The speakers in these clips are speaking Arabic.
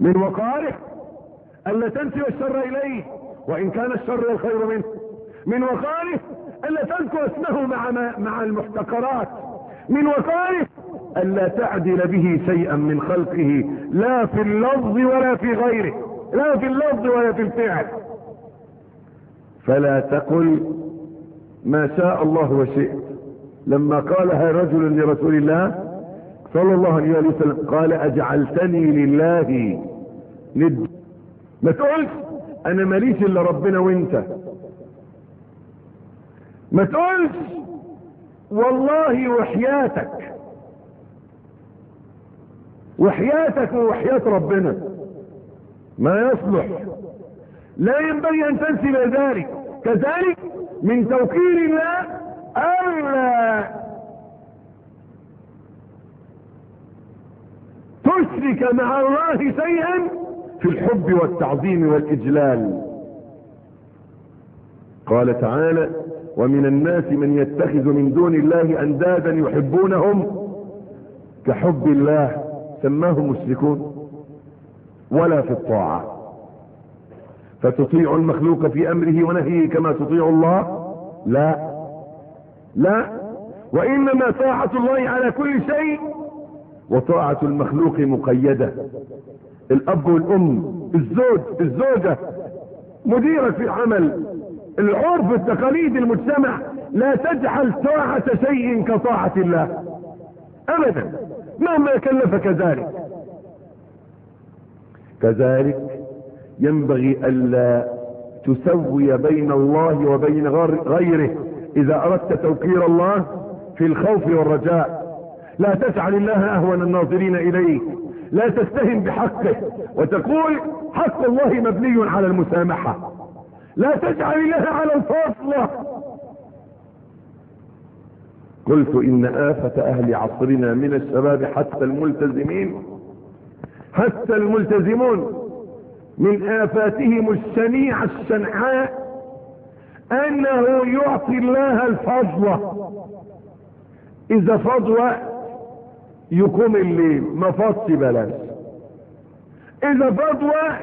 من وقاره ألا تنسب الشر إليه وإن كان الشر الخير منه. من وقاره ألا تذكر اسمه مع مع المحتقرات. من وقاره ألا تعدل به شيئا من خلقه لا في اللفظ ولا في غيره لا في اللفظ ولا في الفعل. فلا تقل ما شاء الله وشئت. لما قالها رجل لرسول الله صلى الله عليه وسلم قال أجعلتني لله ند. ما تقولش أنا ماليش إلا ربنا وأنت. ما تقولش والله وحياتك. وحياتك وحياة ربنا. ما يصلح. لا ينبغي أن تنسب ذلك. كذلك من توكيل الله ألا تشرك مع الله شيئا في الحب والتعظيم والإجلال. قال تعالى ومن الناس من يتخذ من دون الله أندادا يحبونهم كحب الله سماهم مشركون ولا في الطاعة. فتطيع المخلوق في أمره ونهيه كما تطيع الله؟ لا. لا. وإنما طاعة الله على كل شيء وطاعة المخلوق مقيدة. الأب والأم الزوج الزوجة. مديرة في العمل. العرف التقاليد المجتمع لا تجعل طاعة شيء كطاعة الله. ابدا مهما كلفك ذلك كذلك ينبغي ألا تسوي بين الله وبين غيره. إذا أردت توكيل الله في الخوف والرجاء لا تجعل الله أهون الناظرين إليك. لا تستهن بحقه وتقول حق الله مبني على المسامحة. لا تجعل الله على الفاصلة. قلت إن آفة أهل عصرنا من الشباب حتى الملتزمين حتى الملتزمون من آفاتهم الشنيعة الشنعاء أنه يعطي الله الفضل. إذا فضوى يقوم الليل ما فضش بلاش. إذا فضوى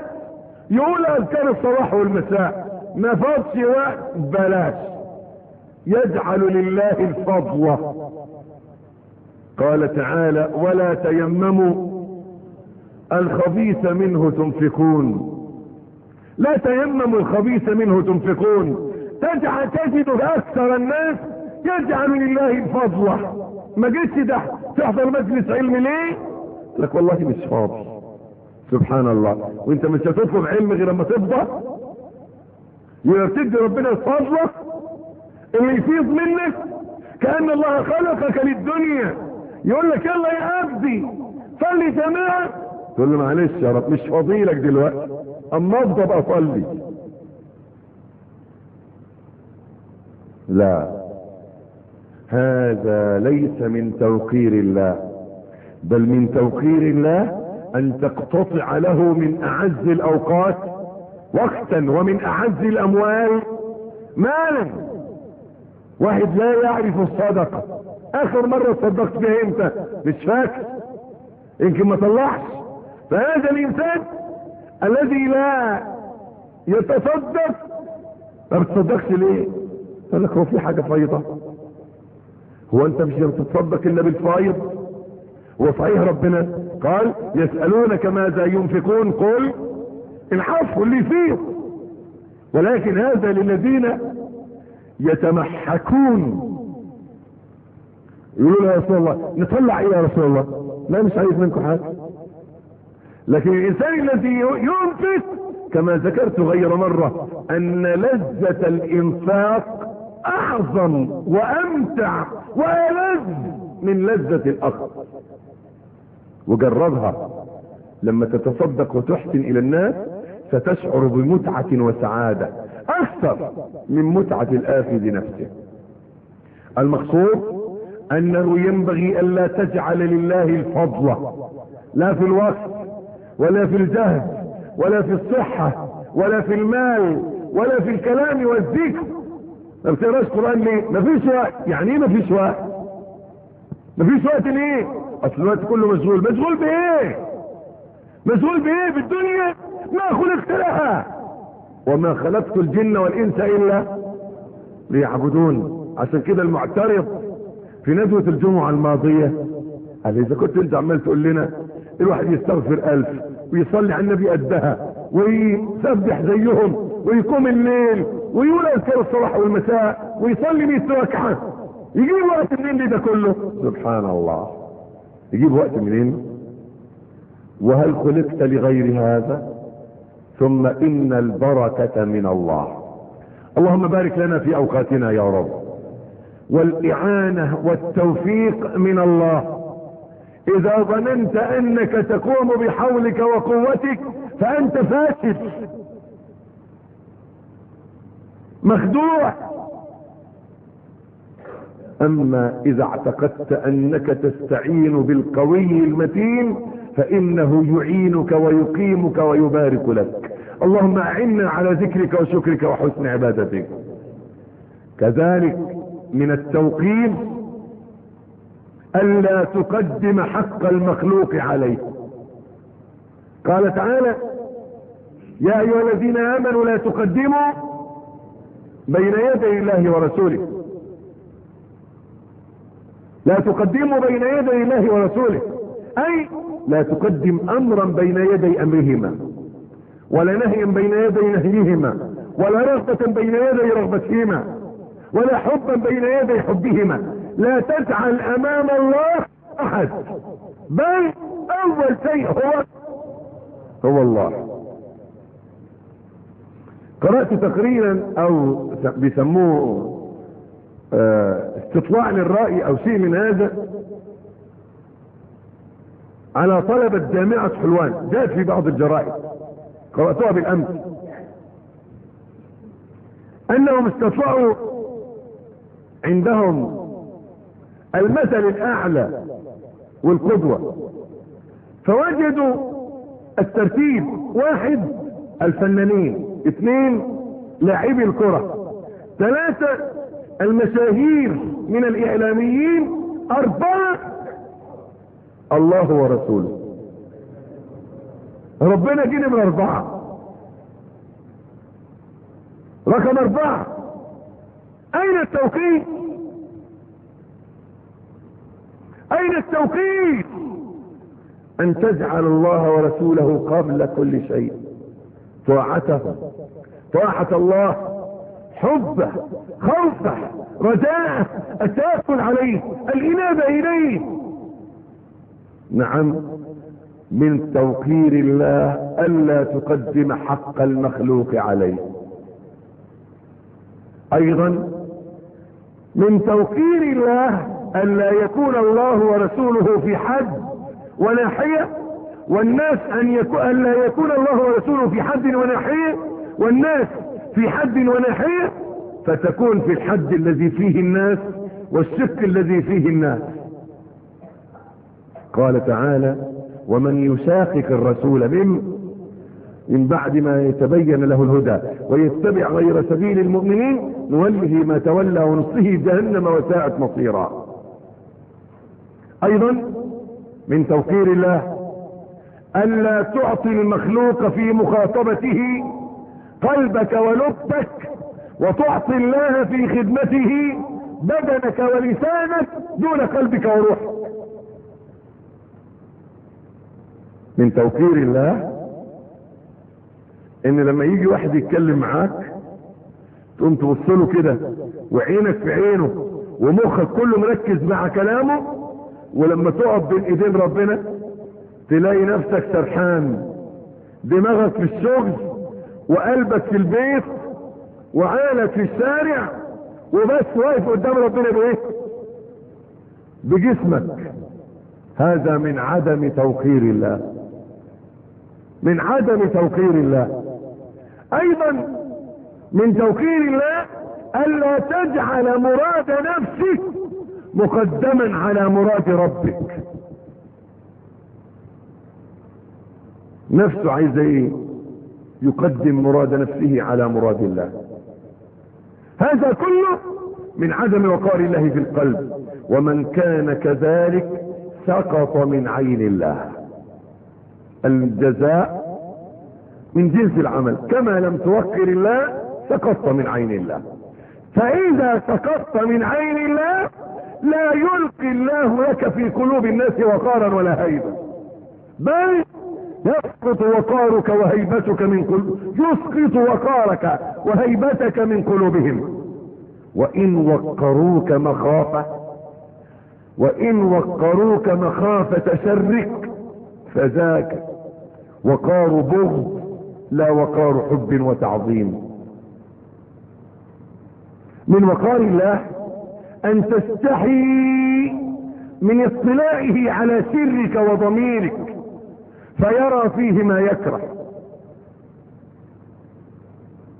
يقول أذكار الصباح والمساء ما فضش وقت بلاش. يجعل لله الفضل قال تعالى ولا تيمموا الخبيث منه تنفقون. لا تيمموا الخبيث منه تنفقون. تجعل تجد أكثر الناس يجعل لله الفضل ما جيتش ده تحضر مجلس علم ليه؟ لك والله مش فاضي. سبحان الله وانت مش هتطلب علم غير لما تفضى. يبقى بتدي ربنا الفضل اللي يفيض منك كأن الله خلقك للدنيا. يقول لك يلا يا عبدي صلي جماعة. تقول له معلش يا رب مش فاضيلك دلوقتي. أما افضى ابقى أصلي. لا. هذا ليس من توقير الله بل من توقير الله أن تقتطع له من أعز الأوقات وقتا ومن أعز الأموال مالا. واحد لا يعرف الصدقة آخر مرة صدقت بها إمتى؟ مش فاكر. يمكن ما طلعش. فهذا الإنسان الذي لا يتصدق. ما بتصدقش ليه؟ قال لك هو في حاجة فايضة. هو أنت مش بتتصدق إلا بالفايض؟ هو صحيح ربنا قال يسألونك ماذا ينفقون؟ قل العفو اللي فيه. ولكن هذا للذين يتمحكون. يقولوا له يا رسول الله نطلع إيه يا رسول الله. لا مش عايز منكم حاجة. لكن الإنسان الذي ينفق كما ذكرت غير مرة أن لذة الإنفاق أعظم وأمتع وألذ من لذة الأخذ. وجربها. لما تتصدق وتحسن إلى الناس ستشعر بمتعة وسعادة أكثر من متعة الآخذ نفسه. المقصود أنه ينبغي الا تجعل لله الفضل لا في الوقت ولا في الجهد ولا في الصحة ولا في المال ولا في الكلام والذكر. ما بتقراش قرآن ليه؟ مفيش وقت. يعني إيه مفيش وقت؟ مفيش وقت ليه؟ أصل الوقت كله مشغول. مشغول بإيه؟ مشغول بإيه؟ في الدنيا ما خلقت لها وما خلقت الجن والإنس إلا ليعبدون. عشان كده المعترض في ندوة الجمعة الماضية قال إذا كنت أنت عمال تقول لنا الواحد يستغفر ألف ويصلي على النبي قدها ويسبح زيهم ويقوم الليل ويقول اذكار الصباح والمساء ويصلي 100 ركعة. يجيب وقت منين ده كله؟ سبحان الله. يجيب وقت منين؟ وهل خلقت لغير هذا؟ ثم إن البركة من الله. اللهم بارك لنا في أوقاتنا يا رب. والإعانة والتوفيق من الله. إذا ظننت أنك تقوم بحولك وقوتك فأنت فاشل. مخدوع. أما إذا اعتقدت أنك تستعين بالقوي المتين فإنه يعينك ويقيمك ويبارك لك. اللهم أعنا على ذكرك وشكرك وحسن عبادتك. كذلك من التوقيف ألا تقدم حق المخلوق عليه قال تعالى يا أيها الذين آمنوا لا تقدموا بين يدي الله ورسوله. لا تقدموا بين يدي الله ورسوله. أي لا تقدم أمرا بين يدي أمرهما. ولا نهيا بين يدي نهيهما. ولا رغبة بين يدي رغبتهما. ولا حبا بين يدي حبهما. لا تجعل أمام الله أحد. بل أول شيء هو هو الله. قرأت تقريرا أو بيسموه استطلاع للرأي أو شيء من هذا على طلبة جامعة حلوان. جاءت في بعض الجرائد قرأتها بالأمس. أنهم استطلعوا عندهم المثل الأعلى والقدوة فوجدوا الترتيب واحد الفنانين. اثنين لاعبي الكرة. ثلاثة المشاهير من الإعلاميين أربعة الله ورسوله. ربنا جينا من أربعة. رقم أربعة. أين التوقيت؟ أين التوقيت؟ أن تجعل الله ورسوله قبل كل شيء. طاعته. طاعة الله. حبه خوفه رجاءه التوكل عليه الإنابة إليه. نعم من توقير الله ألا تقدم حق المخلوق عليه. أيضا من توقير الله الا يكون الله ورسوله في حد وناحية والناس أن يكون الا يكون الله ورسوله في حد وناحية والناس في حد وناحية فتكون في الحد الذي فيه الناس والشق الذي فيه الناس. قال تعالى ومن يشاقق الرسول من من بعد ما يتبين له الهدى ويتبع غير سبيل المؤمنين نوله ما تولى ونصه جهنم وساءت مصيرا. أيضا من توقير الله ألا تعطي المخلوق في مخاطبته قلبك ولبك وتعطي الله في خدمته بدنك ولسانك دون قلبك وروحك. من توقير الله إن لما يجي واحد يتكلم معاك تقوم تبص له كده وعينك في عينه ومخك كله مركز مع كلامه ولما تقف بين إيدين ربنا تلاقي نفسك سرحان. دماغك في الشغل وقلبك في البيت وعقلك في الشارع وبس واقف قدام ربنا بإيه؟ بجسمك. هذا من عدم توقير الله. من عدم توقير الله. أيضا من توقير الله الا تجعل مراد نفسك مقدما على مراد ربك. نفسه عايز إيه؟ يقدم مراد نفسه على مراد الله. هذا كله من عدم وقار الله في القلب. ومن كان كذلك سقط من عين الله. الجزاء من جنس العمل. كما لم توقر الله سقطت من عين الله. فإذا سقطت من عين الله لا يلقي الله لك في قلوب الناس وقارا ولا هيبة. بل يسقط وقارك وهيبتك من قلوب يسقط وقارك وهيبتك من قلوبهم. وإن وقروك مخافة وإن وقروك مخافة شرك فذاك وقار بغض لا وقار حب وتعظيم. من وقار الله أن تستحي من اطلاعه على سرك وضميرك. فيرى فيه ما يكره.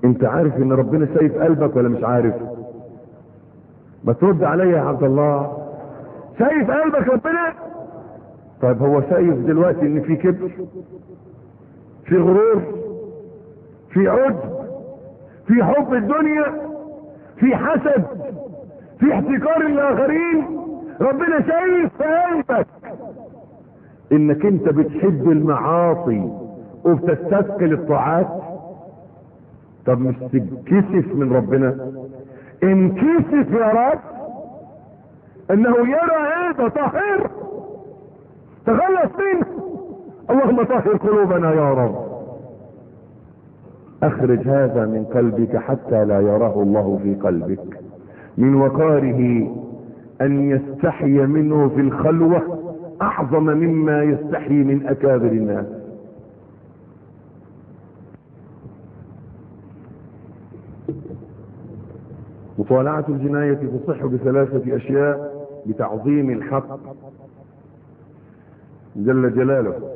انت عارف ان ربنا شايف قلبك ولا مش عارف؟ ما ترد عليا يا عبد الله. شايف قلبك ربنا؟ طيب هو شايف دلوقتي ان في كبر في غرور في عجب في حب الدنيا في حسد في احتكار الآخرين. ربنا شايف قلبك. إنك أنت بتحب المعاصي وبتستثقل الطاعات. طب مش تنكسف من ربنا؟ انكسف يا رب إنه يرى هذا طاهر. تخلص منه. اللهم طهر قلوبنا يا رب. أخرج هذا من قلبك حتى لا يراه الله في قلبك. من وقاره أن يستحي منه في الخلوة. أعظم مما يستحي من أكابر الناس. مطالعة الجناية تصح بثلاثة أشياء بتعظيم الحق جل جلاله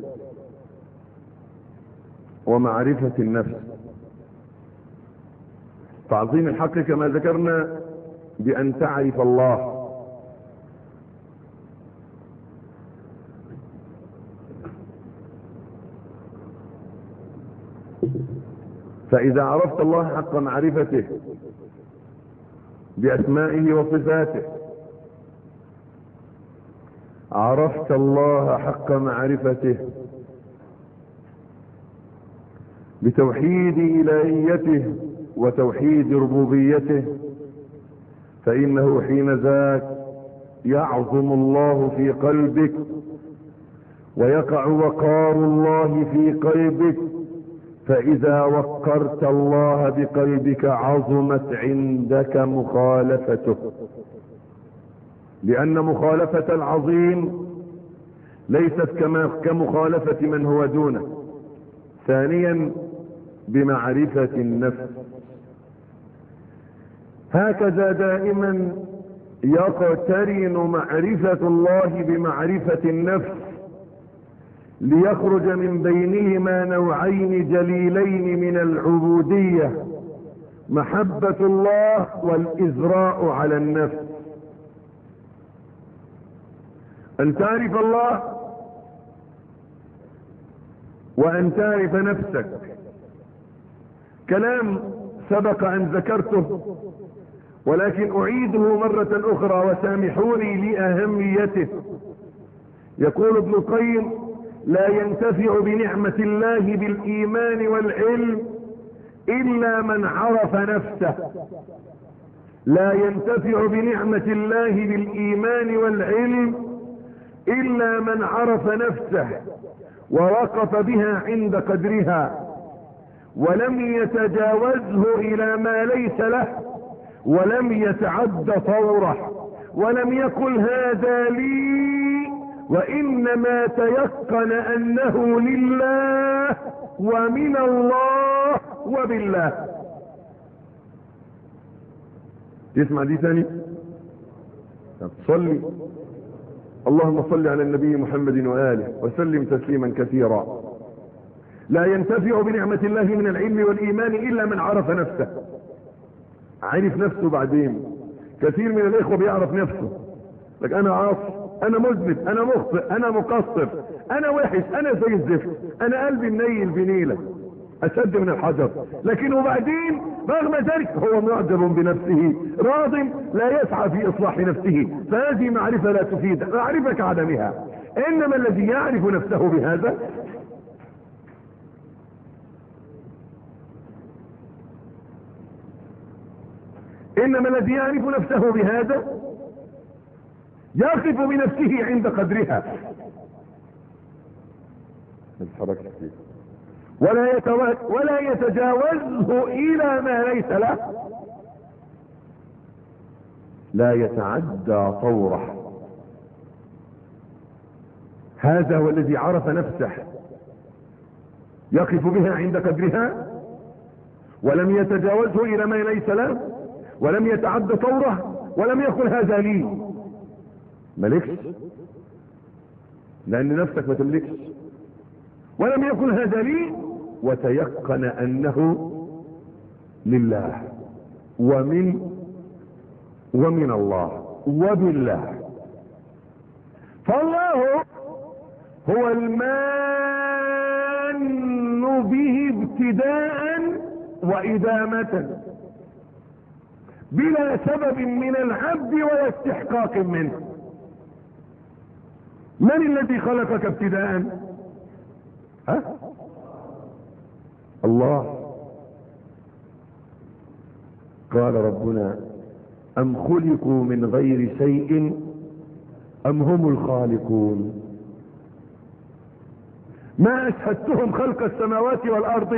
ومعرفة النفس. تعظيم الحق كما ذكرنا بأن تعرف الله. فإذا عرفت الله حق معرفته بأسمائه وصفاته عرفت الله حق معرفته بتوحيد إلهيته وتوحيد ربوبيته فإنه حين ذاك يعظم الله في قلبك ويقع وقار الله في قلبك فإذا وقرت الله بقلبك عظمت عندك مخالفته. لأن مخالفة العظيم ليست كما كمخالفة من هو دونه. ثانيا بمعرفة النفس. هكذا دائما يقترن معرفة الله بمعرفة النفس. ليخرج من بينهما نوعين جليلين من العبودية محبة الله والإزراء على النفس. أن تعرف الله وأن تعرف نفسك. كلام سبق أن ذكرته ولكن أعيده مرة أخرى وسامحوني لأهميته. يقول ابن القيم لا ينتفع بنعمة الله بالإيمان والعلم إلا من عرف نفسه. لا ينتفع بنعمة الله بالإيمان والعلم إلا من عرف نفسه ووقف بها عند قدرها ولم يتجاوزه إلى ما ليس له ولم يتعد طوره ولم يقل هذا لي وإنما تيقن أنه لله ومن الله وبالله. تسمع دي ثاني؟ صلي. اللهم صل على النبي محمد وآله وسلم تسليما كثيرا. لا ينتفع بنعمة الله من العلم والإيمان إلا من عرف نفسه. عرف نفسه بعدين. كثير من الإخوة بيعرف نفسه. لك أنا عاصي أنا مذنب أنا مخطئ أنا مقصر أنا وحش أنا زي الزفت أنا قلبي منيل بنيله أشد من الحجر. لكن وبعدين رغم ذلك هو معجب بنفسه راض لا يسعى في إصلاح نفسه. فهذه معرفة لا تفيد معرفة كعدمها. إنما الذي يعرف نفسه بهذا إنما الذي يعرف نفسه بهذا يقف بنفسه عند قدرها. ولا ولا يتجاوزه إلى ما ليس له. لا يتعدى طوره. هذا هو الذي عرف نفسه. يقف بها عند قدرها. ولم يتجاوزه إلى ما ليس له. ولم يتعد طوره. ولم يقل هذا لي. ملكش لأن نفسك ما تملكش. ولم يقل هذا لي وتيقن أنه لله. ومن ومن الله. وبالله. فالله هو المان به ابتداء وإدامة. بلا سبب من العبد ولا استحقاق منه. من الذي خلقك ابتداء؟ ها؟ الله. قال ربنا أم خلقوا من غير شيء؟ أم هم الخالقون؟ ما أشهدتهم خلق السماوات والأرض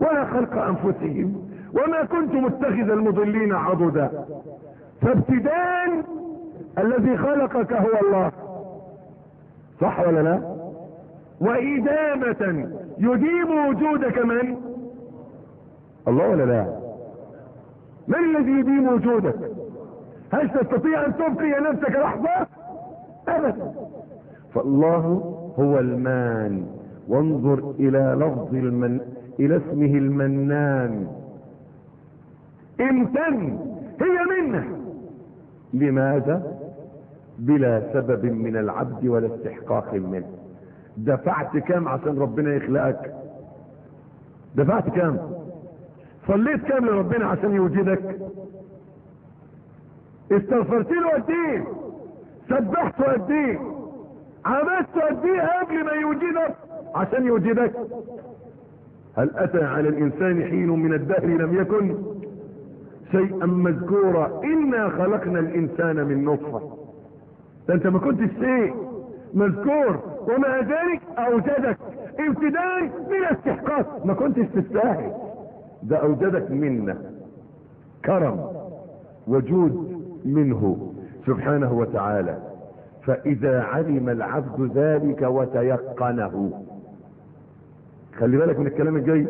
ولا خلق أنفسهم وما كنت متخذ المضلين عضدا. فابتداء الذي خلقك هو الله. صح ولا لا؟ وإدامة يديم وجودك من؟ الله ولا لا؟ من الذي يديم وجودك؟ هل تستطيع أن تبقي نفسك لحظة؟ ابدا. فالله هو المان وانظر إلى لفظ المن إلى اسمه المنان. امتن هي منة. لماذا؟ بلا سبب من العبد ولا استحقاق منه. دفعت كام عشان ربنا يخلقك؟ دفعت كام صليت كام لربنا عشان يوجدك؟ استغفرت له قد إيه؟ سبحت قد إيه؟ عبدت قد إيه قبل ما يوجدك؟ عشان يوجدك. هل أتى على الإنسان حين من الدهر لم يكن؟ شيئا مذكورا. إنا خلقنا الإنسان من نطفة. ده انت ما كنتش شيء مذكور. ومع ذلك أوجدك. ابتداء من استحقاق. ما كنتش تستاهل ده أوجدك منا. كرم. وجود منه. سبحانه وتعالى. فإذا علم العبد ذلك وتيقنه. خلي بالك من الكلام الجاي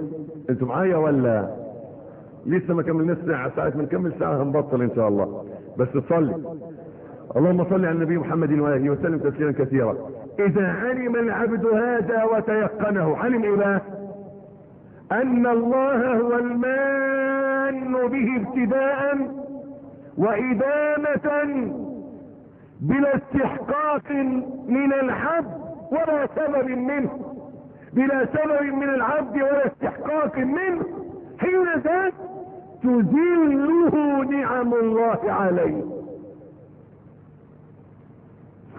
أنتوا معايا ولا؟ لسه ما كملناش ساعة. ساعة ما نكمل ساعة هنبطل إن شاء الله. بس تصلي اللهم صل على النبي محمد وآله وسلم تسليما كثيرا. إذا علم العبد هذا وتيقنه علم بقى؟ أن الله هو المان به ابتداء وإدامة بلا استحقاق من العبد ولا سبب منه. بلا سبب من العبد ولا استحقاق منه. حين ذاك تذله نعم الله عليه.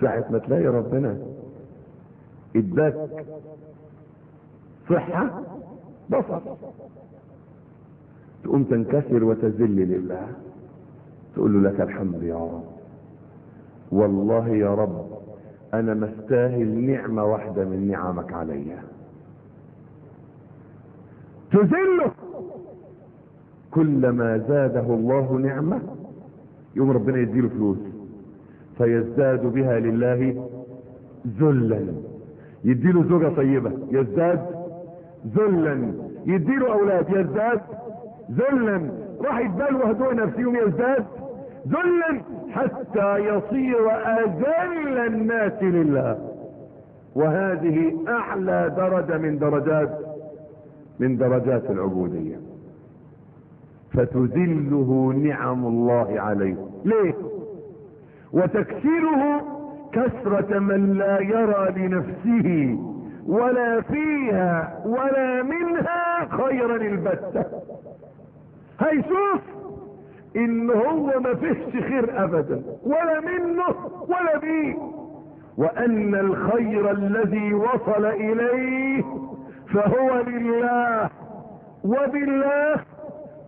ساعة ما تلاقي ربنا. اداك صحة بصر. تقوم تنكسر وتذل لله. تقول له لك الحمد يا رب. والله يا رب أنا مستاهل نعمة واحدة من نعمك عليا تذله. كلما زاده الله نعمة يوم ربنا يديله فلوس. فيزداد بها لله ذلا. يديله زوجة طيبة يزداد ذلا. يديله أولاد يزداد ذلا. راح يتبلوه دون نفسهم يزداد ذلا حتى يصير أذل الناس لله. وهذه أعلى درجة من درجات من درجات العبودية. فتذله نعم الله عليه. ليه؟ وتكسره كسرة من لا يرى لنفسه ولا فيها ولا منها خيرا البتة. هيشوف إن هو ما فيش خير ابدا ولا منه ولا بيه وأن الخير الذي وصل إليه فهو لله وبالله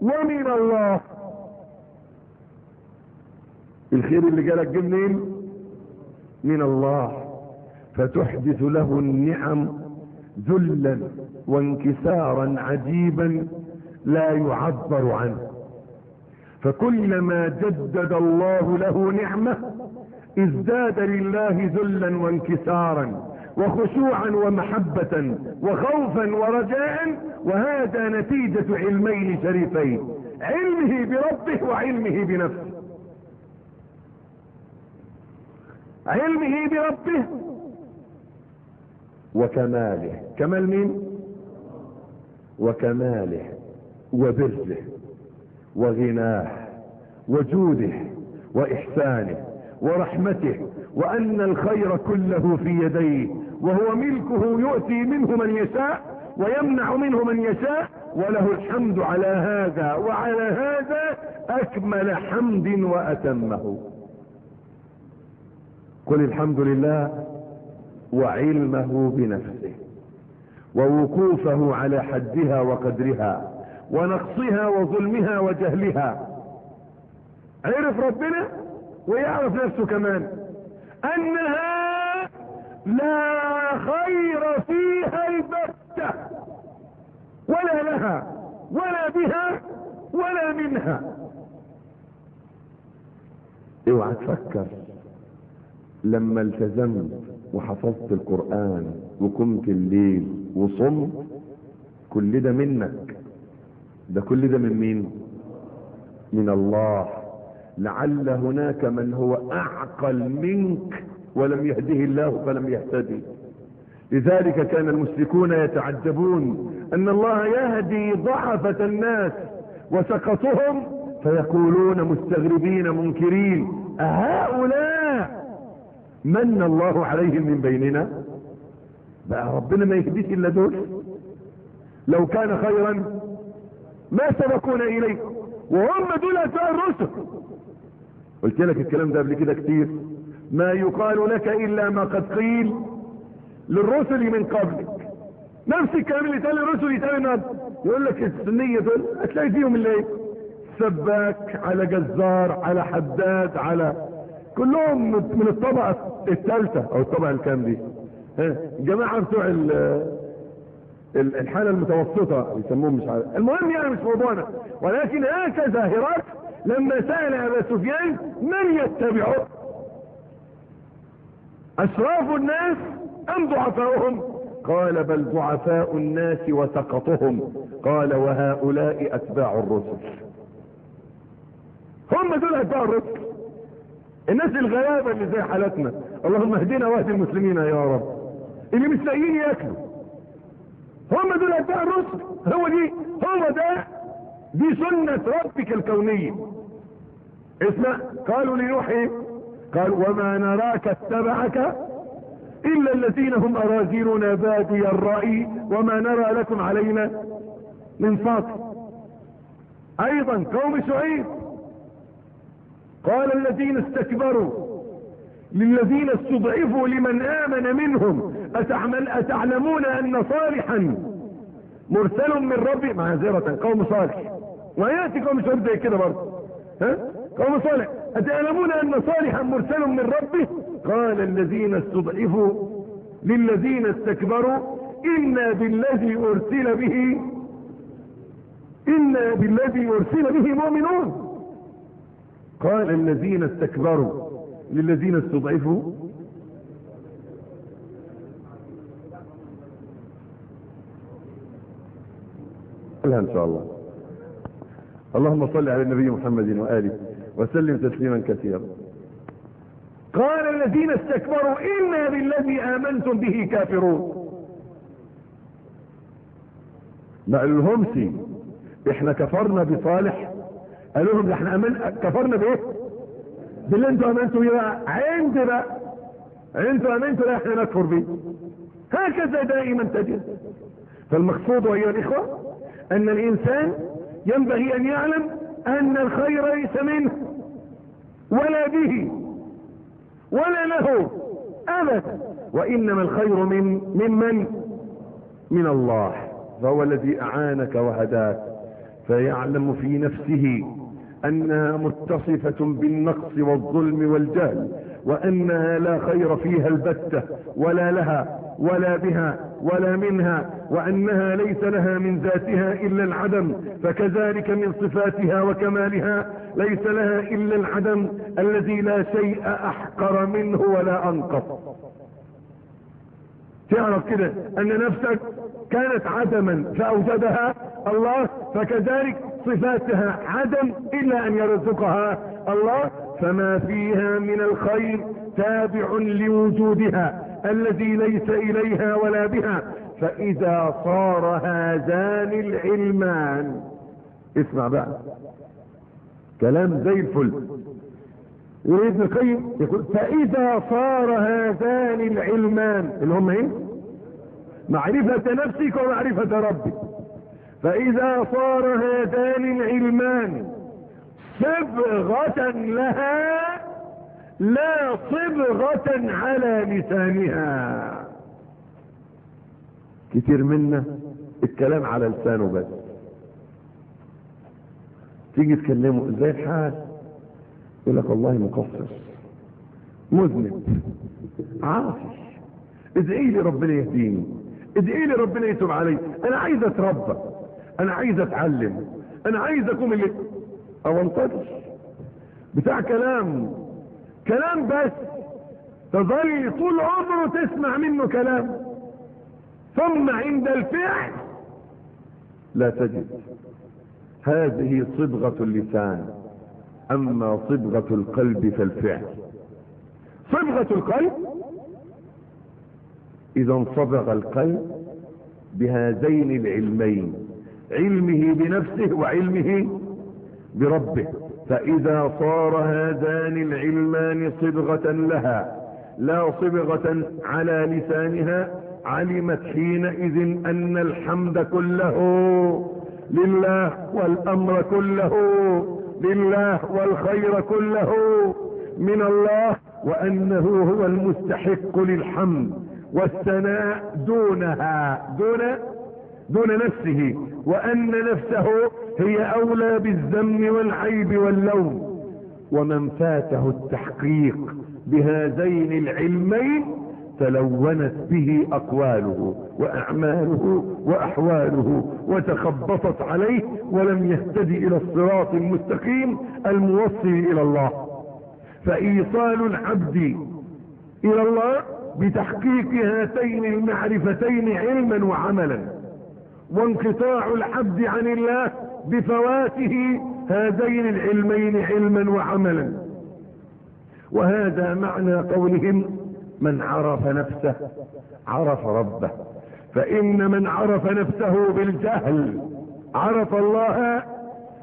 ومن الله. الخير اللي جالك جه منين؟ من الله. فتحدث له النعم ذلا وانكسارا عجيبا لا يعبر عنه. فكلما جدد الله له نعمة ازداد لله ذلا وانكسارا وخشوعا ومحبة وخوفا ورجاء وهذا نتيجة علمين شريفين علمه بربه وعلمه بنفسه. علمه بربه وكماله. كمال مين؟ وكماله وبره وغناه وجوده وإحسانه ورحمته وأن الخير كله في يديه وهو ملكه يؤتي منه من يشاء ويمنع منه من يشاء وله الحمد على هذا وعلى هذا أكمل حمد وأتمه. قل الحمد لله وعلمه بنفسه ووقوفه على حدها وقدرها ونقصها وظلمها وجهلها. عرف ربنا ويعرف نفسه كمان أنها لا خير فيها البتة ولا لها ولا بها ولا منها. اوعى تفكر. لما التزمت وحفظت القرآن وقمت الليل وصمت كل ده منك. ده كل ده من مين؟ من الله. لعل هناك من هو أعقل منك ولم يهده الله فلم يهتدي لذلك كان المشركون يتعجبون أن الله يهدي ضعفة الناس وسقطهم فيقولون مستغربين منكرين أهؤلاء من الله عليهم من بيننا؟ بقى ربنا ما يهديش إلا دول. لو كان خيرا ما سبقونا اليه وهم دول أتباع الرسل. قلت لك الكلام ده قبل كده كتير. ما يقال لك إلا ما قد قيل للرسل من قبلك. نفس الكلام اللي اتقال للرسل يتقال يقول لك السنية دول هتلاقي فيهم اللي إيه؟ سباك على جزار على حداد على كلهم من الطبقة الثالثة أو الطبقة الكام دي الجماعه بتوع الحالة المتوسطة يسموهم مش عارف. المهم يعني مش موضوعنا. ولكن هكذا هرقل لما سأل أبا سفيان من يتبعه أشراف الناس أم ضعفاؤهم؟ قال بل ضعفاء الناس وسقطهم. قال وهؤلاء أتباع الرسل. هم دول أتباع الرسل. الناس الغلابه اللي زي حالتنا. اللهم اهدنا واهد المسلمين يا رب. اللي مش لاقيين ياكلوا. هم دول أتباع الرسل. هو دي هو ده. دي سنة ربك الكونية. اسمع قالوا لنوح إيه؟ قال وما نراك اتبعك إلا الذين هم اراذلنا بادي الرأي وما نرى لكم علينا من فضل. أيضا قوم شعيب قال الذين استكبروا للذين استضعفوا لمن آمن منهم أتعمل أتعلمون أن صالحا مرسل من ربي؟ معذرة قوم صالح. ويأتي قوم شعيب زي كده برضه. ها؟ قوم صالح. أتعلمون أن صالحا مرسل من ربه قال الذين استضعفوا للذين استكبروا إنا بالذي أرسل به إنا بالذي أرسل به مؤمنون. قال الذين استكبروا للذين استضعفوا. لها إن شاء الله. اللهم صل على النبي محمد وآله وسلم تسليما كثيرا. قال الذين استكبروا إنا بالذي آمنتم به كافرون. ما قالولهمش إحنا كفرنا بصالح قالوا لهم إحنا أمن... كفرنا بإيه؟ باللي أنتوا أمنتوا بيه بقى. عند بقى. أنتوا أمنتوا لا إحنا نكفر بيه. هكذا دائما تجد. فالمقصود أيها الإخوة أن الإنسان ينبغي أن يعلم أن الخير ليس منه ولا به ولا له ابدا. وإنما الخير من ممن من الله. فهو الذي أعانك وهداك. فيعلم في نفسه أنها متصفة بالنقص والظلم والجهل وأنها لا خير فيها البتة ولا لها ولا بها ولا منها وأنها ليس لها من ذاتها إلا العدم فكذلك من صفاتها وكمالها ليس لها إلا العدم الذي لا شيء أحقر منه ولا أنقص. تعرف كده أن نفسك كانت عدما فأوجدها الله فكذلك صفاتها عدم إلا أن يرزقها الله فما فيها من الخير تابع لوجودها الذي ليس إليها ولا بها. فإذا صار هذان العلمان. اسمع بقى. كلام زي الفل. ابن القيم يقول فإذا صار هذان العلمان اللي هم إيه؟ معرفة نفسك ومعرفة ربك. فإذا صار هذان العلمان صبغة لها لا صبغة على لسانها. كتير منا الكلام على لسانه بس. تيجي تكلمه إزاي الحال؟ يقول لك والله مقصر. مذنب. عاصي ادعي لي ربنا يهديني؟ ادعي لي ربنا يتوب علي؟ أنا عايز أتربى. أنا عايز أتعلم. أنا عايز أكون اللي أو انتظر بتاع كلام. كلام بس. تظل طول عمره تسمع منه كلام. ثم عند الفعل لا تجد. هذه صبغة اللسان. أما صبغة القلب فالفعل. صبغة القلب إذا انصبغ القلب بهذين العلمين. علمه بنفسه وعلمه بربه. فإذا صار هذان العلمان صبغة لها لا صبغة على لسانها علمت حينئذ أن الحمد كله لله والأمر كله لله والخير كله من الله وأنه هو المستحق للحمد والثناء دونها. دون دون نفسه وأن نفسه هي أولى بالذم والعيب واللوم. ومن فاته التحقيق بهذين العلمين تلونت به أقواله وأعماله وأحواله وتخبطت عليه ولم يهتدي إلى الصراط المستقيم الموصل إلى الله. فإيصال العبد إلى الله بتحقيق هاتين المعرفتين علما وعملا. وانقطاع العبد عن الله بفواته هذين العلمين علما وعملا. وهذا معنى قولهم من عرف نفسه عرف ربه. فإن من عرف نفسه بالجهل عرف الله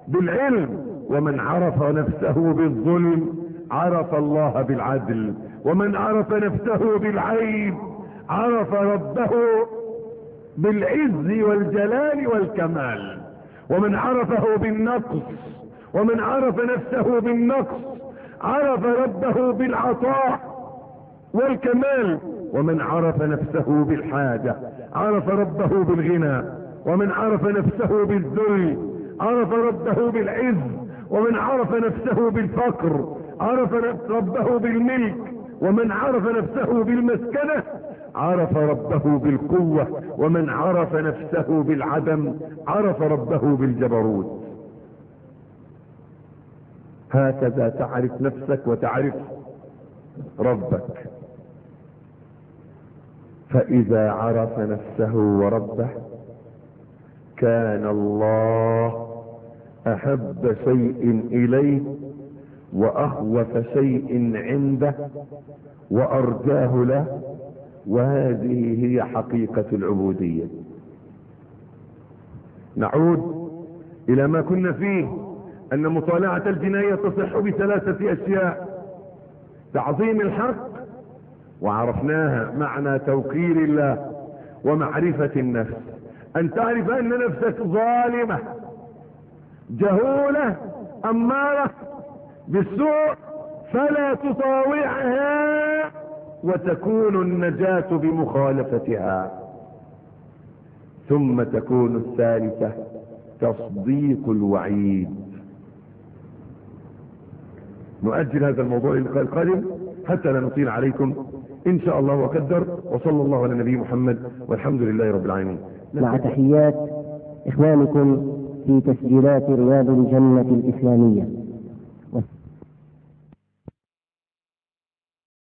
بالعلم ومن عرف نفسه بالظلم عرف الله بالعدل ومن عرف نفسه بالعيب عرف ربه بالعز والجلال والكمال. ومن عرفه بالنقص ومن عرف نفسه بالنقص عرف ربه بالعطاء والكمال. ومن عرف نفسه بالحاجة عرف ربه بالغنى. ومن عرف نفسه بالذل عرف ربه بالعز. ومن عرف نفسه بالفقر عرف ربه بالملك. ومن عرف نفسه بالمسكنة عرف ربه بالقوة ومن عرف نفسه بالعدم عرف ربه بالجبروت. هكذا تعرف نفسك وتعرف ربك. فإذا عرف نفسه وربه كان الله أحب شيء إليه واخوف شيء عنده وأرجاه له وهذه هي حقيقة العبودية. نعود إلى ما كنا فيه أن مطالعة الجناية تصح بثلاثة أشياء تعظيم الحق وعرفناها معنى توقير الله ومعرفة النفس. أن تعرف أن نفسك ظالمة جهولة أمارة بالسوء فلا تطاوعها. وتكون النجاة بمخالفتها. ثم تكون الثالثة تصديق الوعيد. نؤجل هذا الموضوع اللقاء القادم حتى لا نطيل عليكم. إن شاء الله وقدر وصلى الله على نبي محمد والحمد لله رب العالمين. مع تحيات إخوانكم في تسجيلات رياض الجنة الإسلامية.